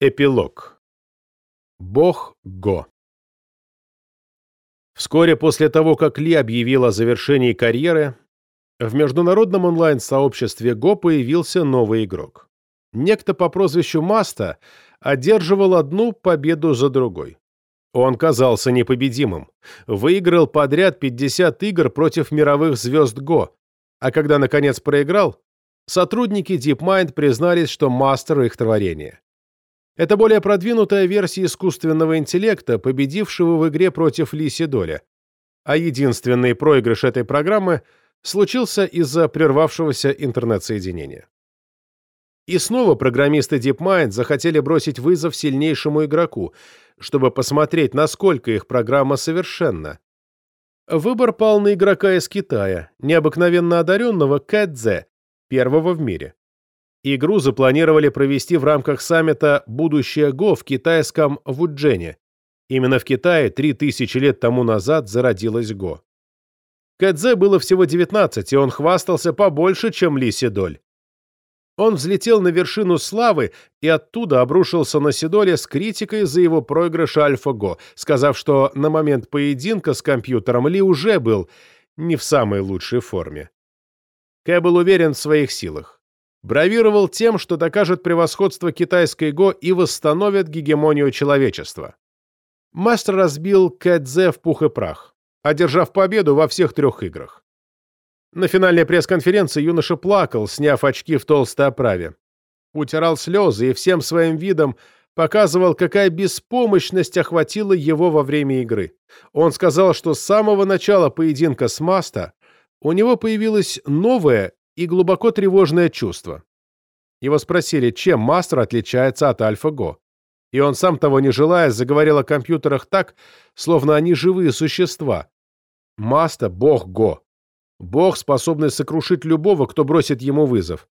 Эпилог. Бог Го. Вскоре после того, как Ли объявил о завершении карьеры, в международном онлайн-сообществе Го появился новый игрок. Некто по прозвищу Маста одерживал одну победу за другой. Он казался непобедимым, выиграл подряд 50 игр против мировых звезд Го, а когда наконец проиграл, сотрудники DeepMind признались, что Мастер их творение. Это более продвинутая версия искусственного интеллекта, победившего в игре против Лиси Доля. А единственный проигрыш этой программы случился из-за прервавшегося интернет-соединения. И снова программисты DeepMind захотели бросить вызов сильнейшему игроку, чтобы посмотреть, насколько их программа совершенна. Выбор пал на игрока из Китая, необыкновенно одаренного Кэдзе, первого в мире. Игру запланировали провести в рамках саммита «Будущее Го» в китайском Вуджене. Именно в Китае 3000 лет тому назад зародилась Го. Кэдзе было всего 19, и он хвастался побольше, чем Ли Седоль. Он взлетел на вершину славы и оттуда обрушился на Сидоле с критикой за его проигрыш Альфа-Го, сказав, что на момент поединка с компьютером Ли уже был не в самой лучшей форме. Кэ был уверен в своих силах бравировал тем, что докажет превосходство китайской Го и восстановит гегемонию человечества. Мастер разбил Кэдзе в пух и прах, одержав победу во всех трех играх. На финальной пресс-конференции юноша плакал, сняв очки в толстой оправе. Утирал слезы и всем своим видом показывал, какая беспомощность охватила его во время игры. Он сказал, что с самого начала поединка с Маста у него появилось новое и глубоко тревожное чувство. Его спросили, чем Мастер отличается от Альфа-Го. И он, сам того не желая, заговорил о компьютерах так, словно они живые существа. Маста — бог Го. Бог, способный сокрушить любого, кто бросит ему вызов.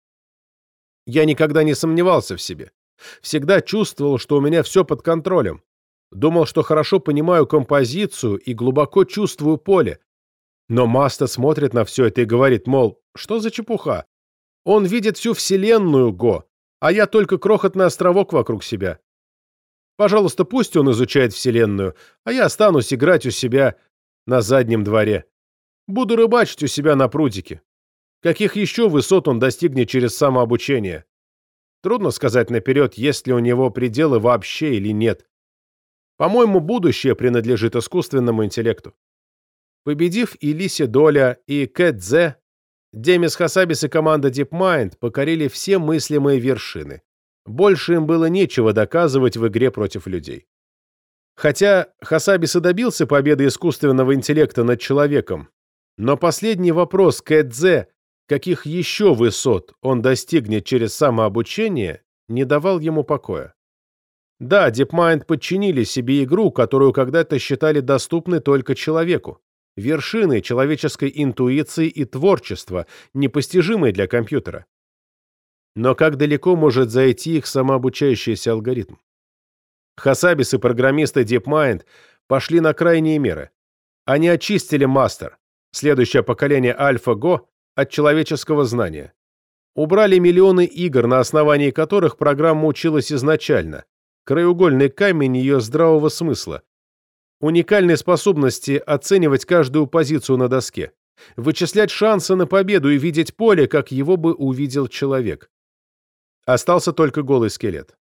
Я никогда не сомневался в себе. Всегда чувствовал, что у меня все под контролем. Думал, что хорошо понимаю композицию и глубоко чувствую поле. Но Маста смотрит на все это и говорит, мол, что за чепуха? Он видит всю вселенную, Го, а я только крохотный островок вокруг себя. Пожалуйста, пусть он изучает вселенную, а я останусь играть у себя на заднем дворе. Буду рыбачить у себя на прудике. Каких еще высот он достигнет через самообучение? Трудно сказать наперед, есть ли у него пределы вообще или нет. По-моему, будущее принадлежит искусственному интеллекту. Победив и Лисе Доля, и Кэдзе, Демис Хасабис и команда DeepMind покорили все мыслимые вершины. Больше им было нечего доказывать в игре против людей. Хотя Хасабис и добился победы искусственного интеллекта над человеком, но последний вопрос Кэдзе, каких еще высот он достигнет через самообучение, не давал ему покоя. Да, DeepMind подчинили себе игру, которую когда-то считали доступной только человеку вершины человеческой интуиции и творчества, непостижимой для компьютера. Но как далеко может зайти их самообучающийся алгоритм? Хасабис и программисты DeepMind пошли на крайние меры. Они очистили мастер, следующее поколение AlphaGo, от человеческого знания. Убрали миллионы игр, на основании которых программа училась изначально, краеугольный камень ее здравого смысла, уникальной способности оценивать каждую позицию на доске, вычислять шансы на победу и видеть поле, как его бы увидел человек. Остался только голый скелет.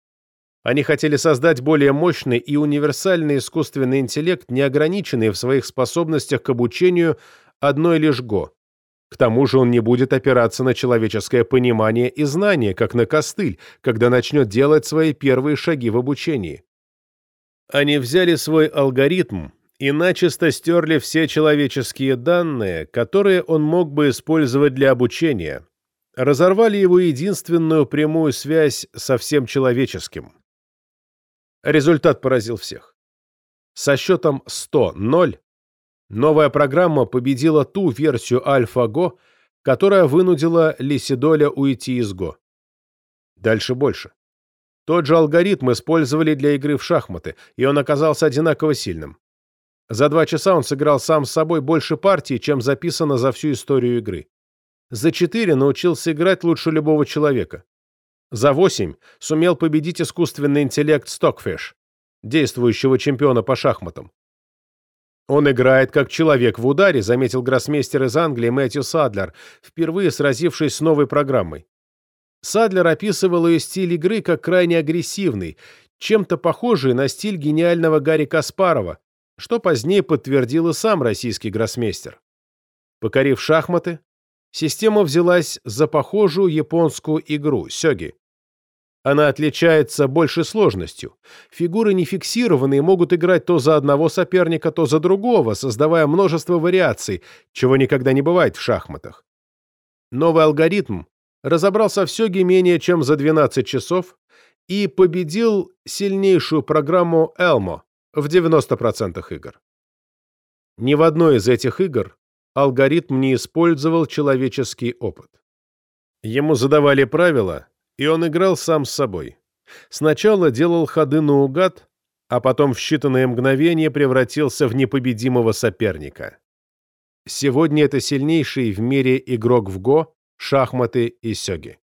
Они хотели создать более мощный и универсальный искусственный интеллект, не ограниченный в своих способностях к обучению одной лишь ГО. К тому же он не будет опираться на человеческое понимание и знание, как на костыль, когда начнет делать свои первые шаги в обучении. Они взяли свой алгоритм и начисто стерли все человеческие данные, которые он мог бы использовать для обучения, разорвали его единственную прямую связь со всем человеческим. Результат поразил всех. Со счетом 100-0 новая программа победила ту версию AlphaGo, которая вынудила Лисидоля уйти из Go. Дальше больше. Тот же алгоритм использовали для игры в шахматы, и он оказался одинаково сильным. За два часа он сыграл сам с собой больше партий, чем записано за всю историю игры. За четыре научился играть лучше любого человека. За 8 сумел победить искусственный интеллект Stockfish, действующего чемпиона по шахматам. «Он играет как человек в ударе», заметил гроссмейстер из Англии Мэтью Садлер, впервые сразившись с новой программой. Садлер описывал ее стиль игры как крайне агрессивный, чем-то похожий на стиль гениального Гарри Каспарова, что позднее подтвердил и сам российский гроссмейстер. Покорив шахматы, система взялась за похожую японскую игру – сёги. Она отличается большей сложностью. Фигуры не фиксированные могут играть то за одного соперника, то за другого, создавая множество вариаций, чего никогда не бывает в шахматах. Новый алгоритм разобрался в сёге менее чем за 12 часов и победил сильнейшую программу Elmo в 90% игр. Ни в одной из этих игр алгоритм не использовал человеческий опыт. Ему задавали правила, и он играл сам с собой. Сначала делал ходы наугад, а потом в считанные мгновения превратился в непобедимого соперника. Сегодня это сильнейший в мире игрок в Го, шахматы и сёги.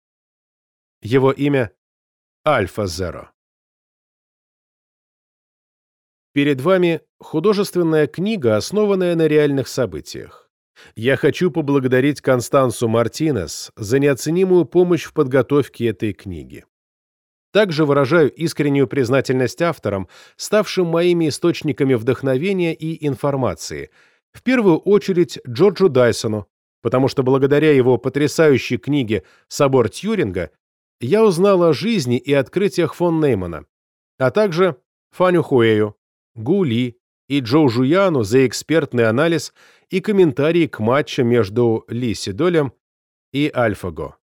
Его имя — Альфа Зеро. Перед вами художественная книга, основанная на реальных событиях. Я хочу поблагодарить Констансу Мартинес за неоценимую помощь в подготовке этой книги. Также выражаю искреннюю признательность авторам, ставшим моими источниками вдохновения и информации, в первую очередь Джорджу Дайсону, потому что благодаря его потрясающей книге «Собор Тьюринга» я узнал о жизни и открытиях фон Неймана, а также Фаню Хуэю, Гу Ли и Джоу Жуяну за экспертный анализ и комментарии к матчу между Ли Сидолем и Альфаго.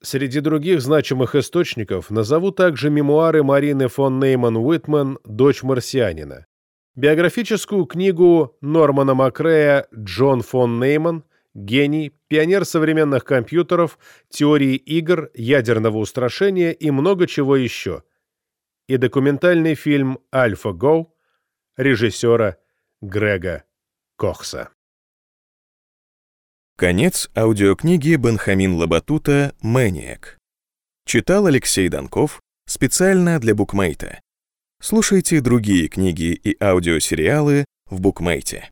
Среди других значимых источников назову также мемуары Марины фон Нейман-Уитман «Дочь марсианина», биографическую книгу Нормана Макрея «Джон фон Нейман. Гений, пионер современных компьютеров, теории игр, ядерного устрашения и много чего еще», и документальный фильм «Альфа-Го» режиссера Грега Кохса. Конец аудиокниги Бенхамин Лабатута «Мэниак». Читал Алексей Донков специально для букмейта. Слушайте другие книги и аудиосериалы в букмейте.